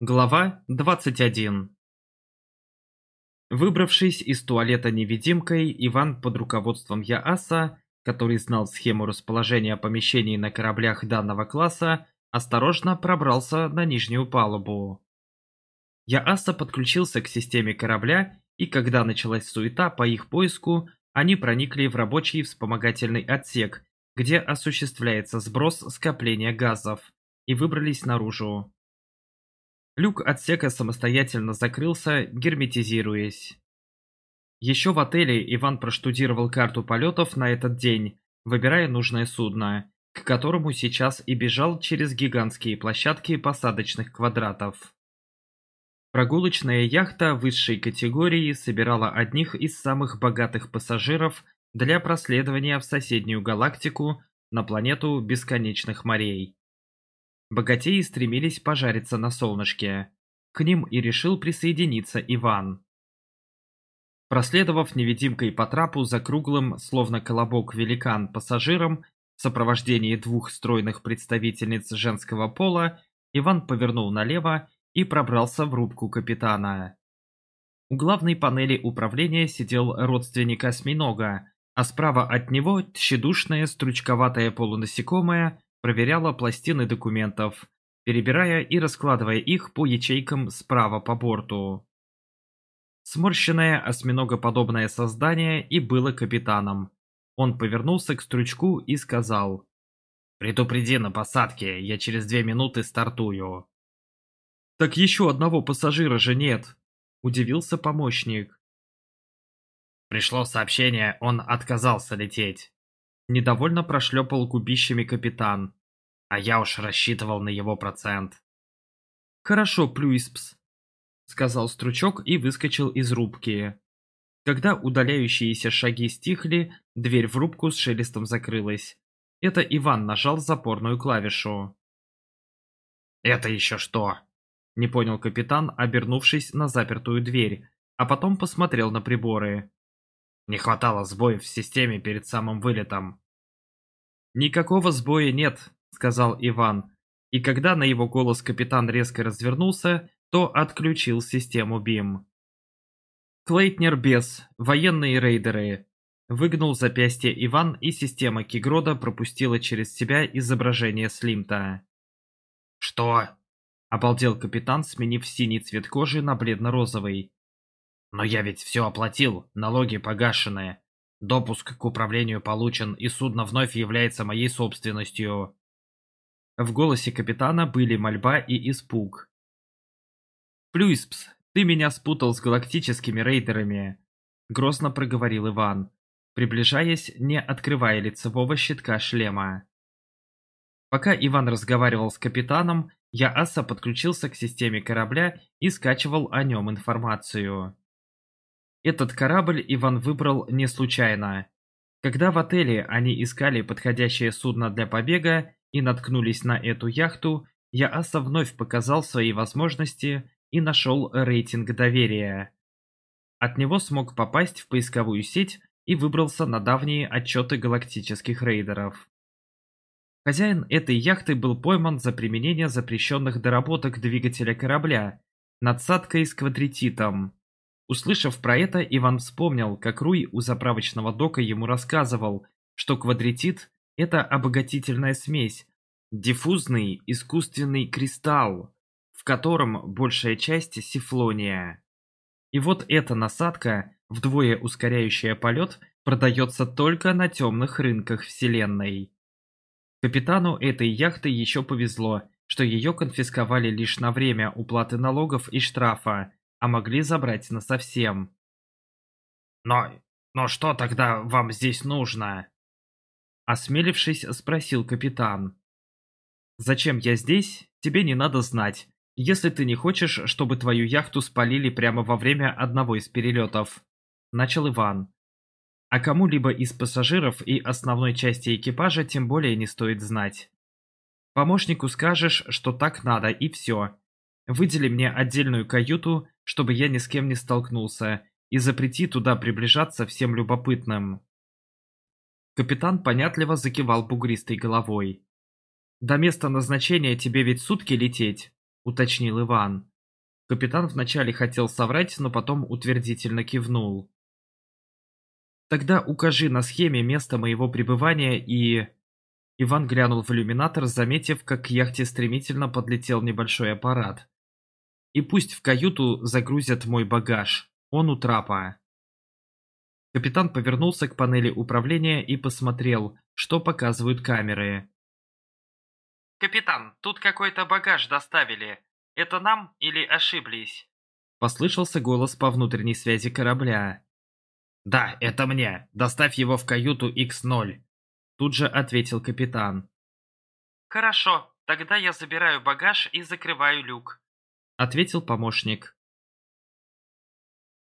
Глава 21 Выбравшись из туалета невидимкой, Иван под руководством Яаса, который знал схему расположения помещений на кораблях данного класса, осторожно пробрался на нижнюю палубу. Яаса подключился к системе корабля, и когда началась суета по их поиску, они проникли в рабочий вспомогательный отсек, где осуществляется сброс скопления газов, и выбрались наружу. Люк отсека самостоятельно закрылся, герметизируясь. Еще в отеле Иван проштудировал карту полетов на этот день, выбирая нужное судно, к которому сейчас и бежал через гигантские площадки посадочных квадратов. Прогулочная яхта высшей категории собирала одних из самых богатых пассажиров для проследования в соседнюю галактику на планету бесконечных морей. Богатеи стремились пожариться на солнышке. К ним и решил присоединиться Иван. Проследовав невидимкой по трапу за круглым, словно колобок великан, пассажиром, в сопровождении двух стройных представительниц женского пола, Иван повернул налево и пробрался в рубку капитана. У главной панели управления сидел родственник осьминога, а справа от него тщедушное стручковатое полунасекомое проверяла пластины документов, перебирая и раскладывая их по ячейкам справа по борту. Сморщенное осьминогоподобное создание и было капитаном. Он повернулся к стручку и сказал «Предупреди на посадке, я через две минуты стартую». «Так еще одного пассажира же нет!» – удивился помощник. Пришло сообщение, он отказался лететь. Недовольно прошлепал губищами капитан. А я уж рассчитывал на его процент. «Хорошо, Плюиспс», — сказал стручок и выскочил из рубки. Когда удаляющиеся шаги стихли, дверь в рубку с шелестом закрылась. Это Иван нажал запорную клавишу. «Это еще что?» — не понял капитан, обернувшись на запертую дверь, а потом посмотрел на приборы. «Не хватало сбоев в системе перед самым вылетом». «Никакого сбоя нет», сказал Иван. И когда на его голос капитан резко развернулся, то отключил систему БИМ. Клейтнер без, военные рейдеры. Выгнул запястье Иван, и система Кигрода пропустила через себя изображение Слимта. «Что?» – обалдел капитан, сменив синий цвет кожи на бледно-розовый. «Но я ведь все оплатил, налоги погашены. Допуск к управлению получен, и судно вновь является моей собственностью». В голосе капитана были мольба и испуг. «Плюиспс, ты меня спутал с галактическими рейдерами!» Грозно проговорил Иван, приближаясь, не открывая лицевого щитка шлема. Пока Иван разговаривал с капитаном, я Аса подключился к системе корабля и скачивал о нем информацию. Этот корабль Иван выбрал не случайно. Когда в отеле они искали подходящее судно для побега, и наткнулись на эту яхту, я Аса вновь показал свои возможности и нашел рейтинг доверия. От него смог попасть в поисковую сеть и выбрался на давние отчеты галактических рейдеров. Хозяин этой яхты был пойман за применение запрещенных доработок двигателя корабля, надсадкой с квадрититом. Услышав про это, Иван вспомнил, как Руй у заправочного дока ему рассказывал, что квадритит это обогатительная смесь, диффузный искусственный кристалл, в котором большая часть сифлония. И вот эта насадка, вдвое ускоряющая полет, продается только на темных рынках Вселенной. Капитану этой яхты еще повезло, что ее конфисковали лишь на время уплаты налогов и штрафа, а могли забрать насовсем. «Но... но что тогда вам здесь нужно?» Осмелившись, спросил капитан. «Зачем я здесь, тебе не надо знать, если ты не хочешь, чтобы твою яхту спалили прямо во время одного из перелетов», — начал Иван. «А кому-либо из пассажиров и основной части экипажа тем более не стоит знать. Помощнику скажешь, что так надо, и все. Выдели мне отдельную каюту, чтобы я ни с кем не столкнулся, и запрети туда приближаться всем любопытным». Капитан понятливо закивал бугристой головой. «До места назначения тебе ведь сутки лететь», — уточнил Иван. Капитан вначале хотел соврать, но потом утвердительно кивнул. «Тогда укажи на схеме место моего пребывания и...» Иван глянул в иллюминатор, заметив, как к яхте стремительно подлетел небольшой аппарат. «И пусть в каюту загрузят мой багаж. Он у трапа». Капитан повернулся к панели управления и посмотрел, что показывают камеры. «Капитан, тут какой-то багаж доставили. Это нам или ошиблись?» Послышался голос по внутренней связи корабля. «Да, это мне. Доставь его в каюту x 0 Тут же ответил капитан. «Хорошо, тогда я забираю багаж и закрываю люк», — ответил помощник.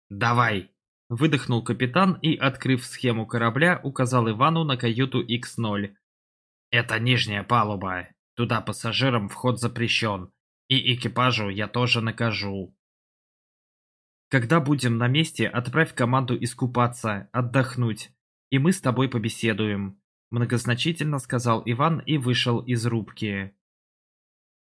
«Давай!» Выдохнул капитан и, открыв схему корабля, указал Ивану на каюту x 0 «Это нижняя палуба. Туда пассажирам вход запрещен. И экипажу я тоже накажу». «Когда будем на месте, отправь команду искупаться, отдохнуть, и мы с тобой побеседуем», многозначительно сказал Иван и вышел из рубки.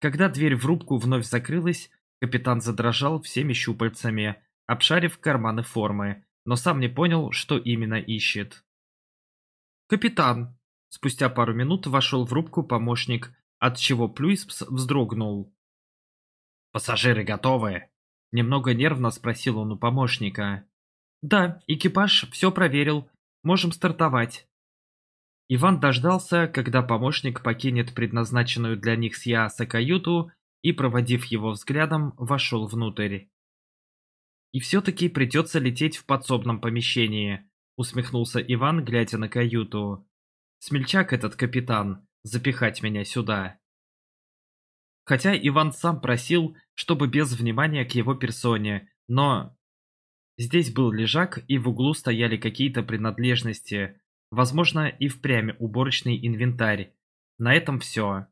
Когда дверь в рубку вновь закрылась, капитан задрожал всеми щупальцами, обшарив карманы формы, но сам не понял, что именно ищет. «Капитан!» Спустя пару минут вошел в рубку помощник, от чего Плюйспс вздрогнул. «Пассажиры готовы?» Немного нервно спросил он у помощника. «Да, экипаж все проверил. Можем стартовать». Иван дождался, когда помощник покинет предназначенную для них с Яаса каюту и, проводив его взглядом, вошел внутрь. И все-таки придется лететь в подсобном помещении, усмехнулся Иван, глядя на каюту. Смельчак этот капитан, запихать меня сюда. Хотя Иван сам просил, чтобы без внимания к его персоне, но... Здесь был лежак, и в углу стояли какие-то принадлежности, возможно, и впрямь уборочный инвентарь. На этом все.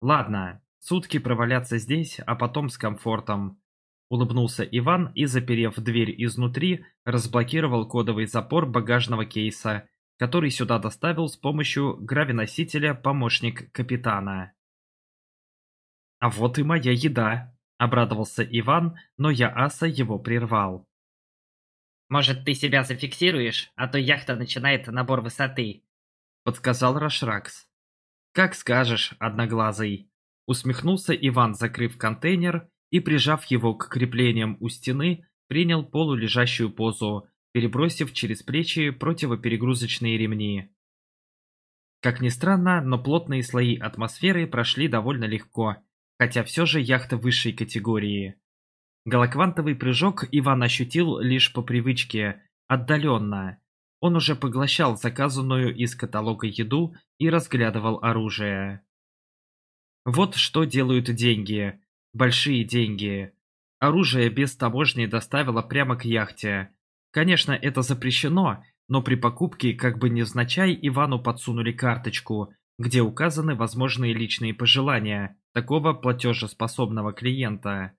Ладно, сутки проваляться здесь, а потом с комфортом. Улыбнулся Иван и, заперев дверь изнутри, разблокировал кодовый запор багажного кейса, который сюда доставил с помощью гравиносителя помощник капитана. «А вот и моя еда!» – обрадовался Иван, но я аса его прервал. «Может, ты себя зафиксируешь, а то яхта начинает набор высоты», – подсказал Рашракс. «Как скажешь, одноглазый», – усмехнулся Иван, закрыв контейнер и, прижав его к креплениям у стены, принял полулежащую позу, перебросив через плечи противоперегрузочные ремни. Как ни странно, но плотные слои атмосферы прошли довольно легко, хотя все же яхта высшей категории. Голоквантовый прыжок Иван ощутил лишь по привычке, отдаленно. Он уже поглощал заказанную из каталога еду и разглядывал оружие. Вот что делают деньги большие деньги. Оружие без таможни доставило прямо к яхте. Конечно, это запрещено, но при покупке, как бы невзначай, Ивану подсунули карточку, где указаны возможные личные пожелания такого платежеспособного клиента.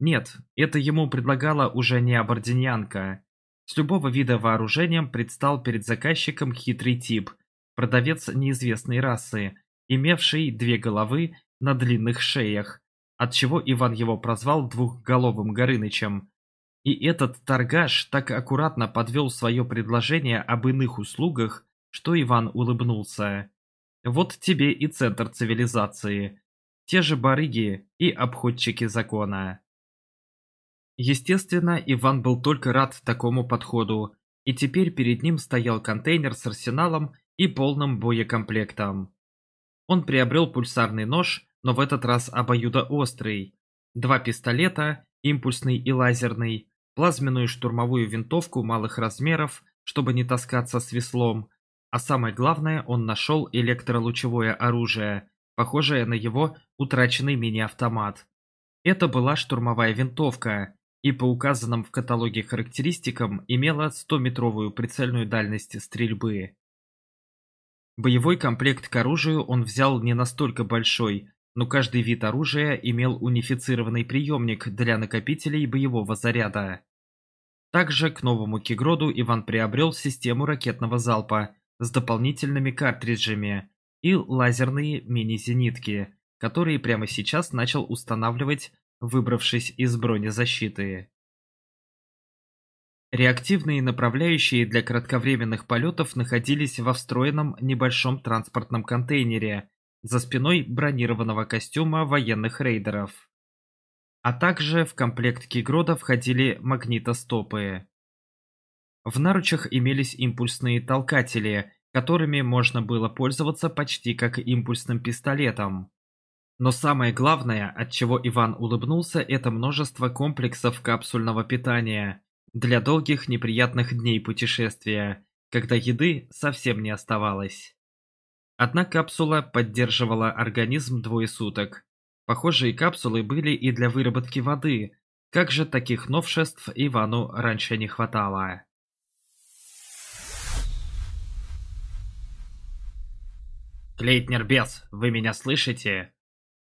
Нет, это ему предлагала уже не абординянка. С любого вида вооружением предстал перед заказчиком хитрый тип, продавец неизвестной расы, имевший две головы на длинных шеях, отчего Иван его прозвал двухголовым Горынычем. И этот торгаш так аккуратно подвел свое предложение об иных услугах, что Иван улыбнулся. Вот тебе и центр цивилизации. Те же барыги и обходчики закона. Естественно, Иван был только рад такому подходу, и теперь перед ним стоял контейнер с арсеналом и полным боекомплектом. Он приобрел пульсарный нож, но в этот раз обоюдоострый. Два пистолета, импульсный и лазерный, плазменную штурмовую винтовку малых размеров, чтобы не таскаться с веслом, а самое главное, он нашел электролучевое оружие, похожее на его утраченный мини-автомат. Это была штурмовая винтовка, и по указанным в каталоге характеристикам имела 100-метровую прицельную дальность стрельбы. Боевой комплект к оружию он взял не настолько большой, но каждый вид оружия имел унифицированный приемник для накопителей боевого заряда. Также к новому Кигроду Иван приобрел систему ракетного залпа с дополнительными картриджами и лазерные мини-зенитки, которые прямо сейчас начал устанавливать, выбравшись из бронезащиты. Реактивные направляющие для кратковременных полетов находились во встроенном небольшом транспортном контейнере за спиной бронированного костюма военных рейдеров. А также в комплект Кигрода входили магнитостопы. В наручах имелись импульсные толкатели, которыми можно было пользоваться почти как импульсным пистолетом. Но самое главное, от чего Иван улыбнулся, это множество комплексов капсульного питания для долгих неприятных дней путешествия, когда еды совсем не оставалось. Одна капсула поддерживала организм двое суток. Похожие капсулы были и для выработки воды. Как же таких новшеств Ивану раньше не хватало? «Клейтнер Бес, вы меня слышите?»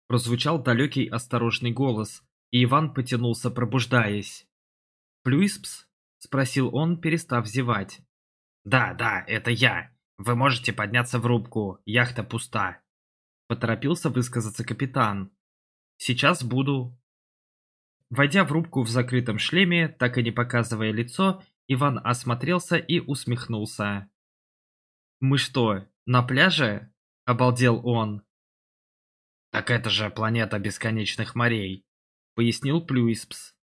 Прозвучал далекий осторожный голос, и Иван потянулся, пробуждаясь. «Плюиспс?» – спросил он, перестав зевать. «Да, да, это я!» Вы можете подняться в рубку, яхта пуста. Поторопился высказаться капитан. Сейчас буду. Войдя в рубку в закрытом шлеме, так и не показывая лицо, Иван осмотрелся и усмехнулся. «Мы что, на пляже?» – обалдел он. «Так это же планета бесконечных морей», – пояснил Плюиспс.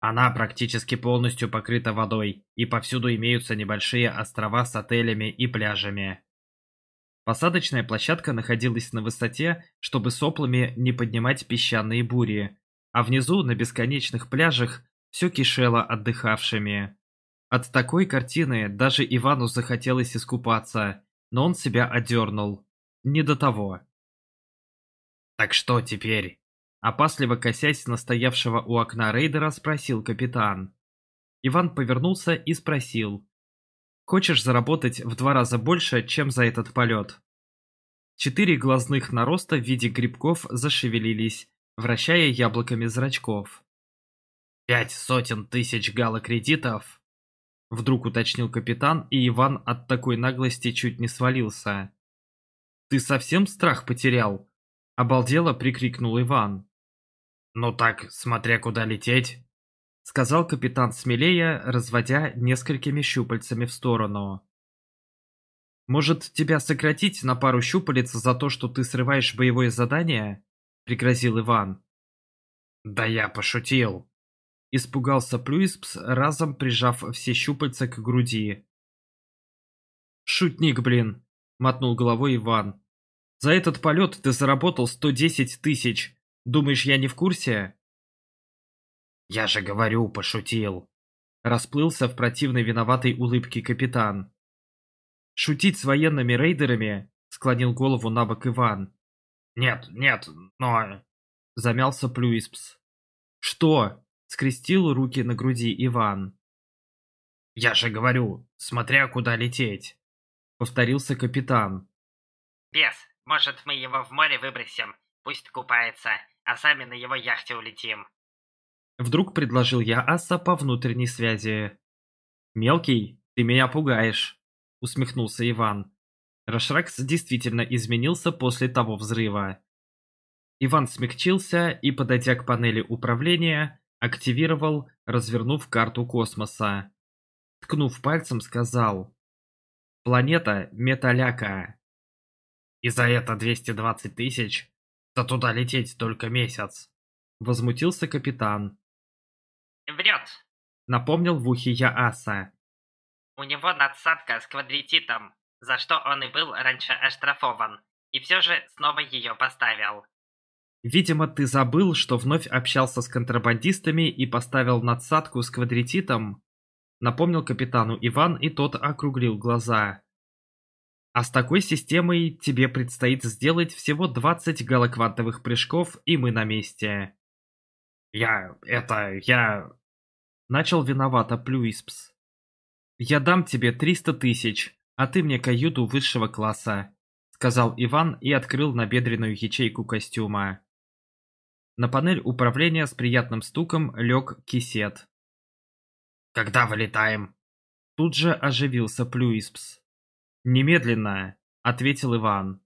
Она практически полностью покрыта водой, и повсюду имеются небольшие острова с отелями и пляжами. Посадочная площадка находилась на высоте, чтобы соплами не поднимать песчаные бури, а внизу, на бесконечных пляжах, все кишело отдыхавшими. От такой картины даже Ивану захотелось искупаться, но он себя одернул. Не до того. «Так что теперь?» Опасливо косясь настоявшего у окна рейдера, спросил капитан. Иван повернулся и спросил. «Хочешь заработать в два раза больше, чем за этот полет?» Четыре глазных нароста в виде грибков зашевелились, вращая яблоками зрачков. «Пять сотен тысяч галокредитов!» Вдруг уточнил капитан, и Иван от такой наглости чуть не свалился. «Ты совсем страх потерял?» – обалдело прикрикнул Иван. «Ну так, смотря куда лететь», — сказал капитан смелее, разводя несколькими щупальцами в сторону. «Может, тебя сократить на пару щупалец за то, что ты срываешь боевое задание?» — пригрозил Иван. «Да я пошутил!» — испугался Плюиспс, разом прижав все щупальца к груди. «Шутник, блин!» — мотнул головой Иван. «За этот полет ты заработал 110 тысяч!» Думаешь, я не в курсе? Я же говорю, пошутил. Расплылся в противной виноватой улыбке капитан. Шутить с военными рейдерами? Склонил голову на бок Иван. Нет, нет, но... Замялся Плюиспс. Что? Скрестил руки на груди Иван. Я же говорю, смотря куда лететь. Повторился капитан. Бес, может, мы его в море выбросим, пусть купается а сами на его яхте улетим. Вдруг предложил я Аса по внутренней связи. «Мелкий, ты меня пугаешь», — усмехнулся Иван. Рашракс действительно изменился после того взрыва. Иван смягчился и, подойдя к панели управления, активировал, развернув карту космоса. Ткнув пальцем, сказал «Планета Металяка». «И за это 220 тысяч?» Да туда лететь только месяц. Возмутился капитан. Врет. Напомнил в ухе я Аса. У него надсадка с квадрититом, за что он и был раньше оштрафован. И все же снова ее поставил. Видимо, ты забыл, что вновь общался с контрабандистами и поставил надсадку с квадрититом. Напомнил капитану Иван, и тот округлил глаза. А с такой системой тебе предстоит сделать всего 20 галоквантовых прыжков, и мы на месте. Я... это... я... Начал виновато Плюиспс. «Я дам тебе 300 тысяч, а ты мне каюту высшего класса», сказал Иван и открыл набедренную ячейку костюма. На панель управления с приятным стуком лег кисет. «Когда вылетаем?» Тут же оживился Плюиспс немедленно! – ответил Иван.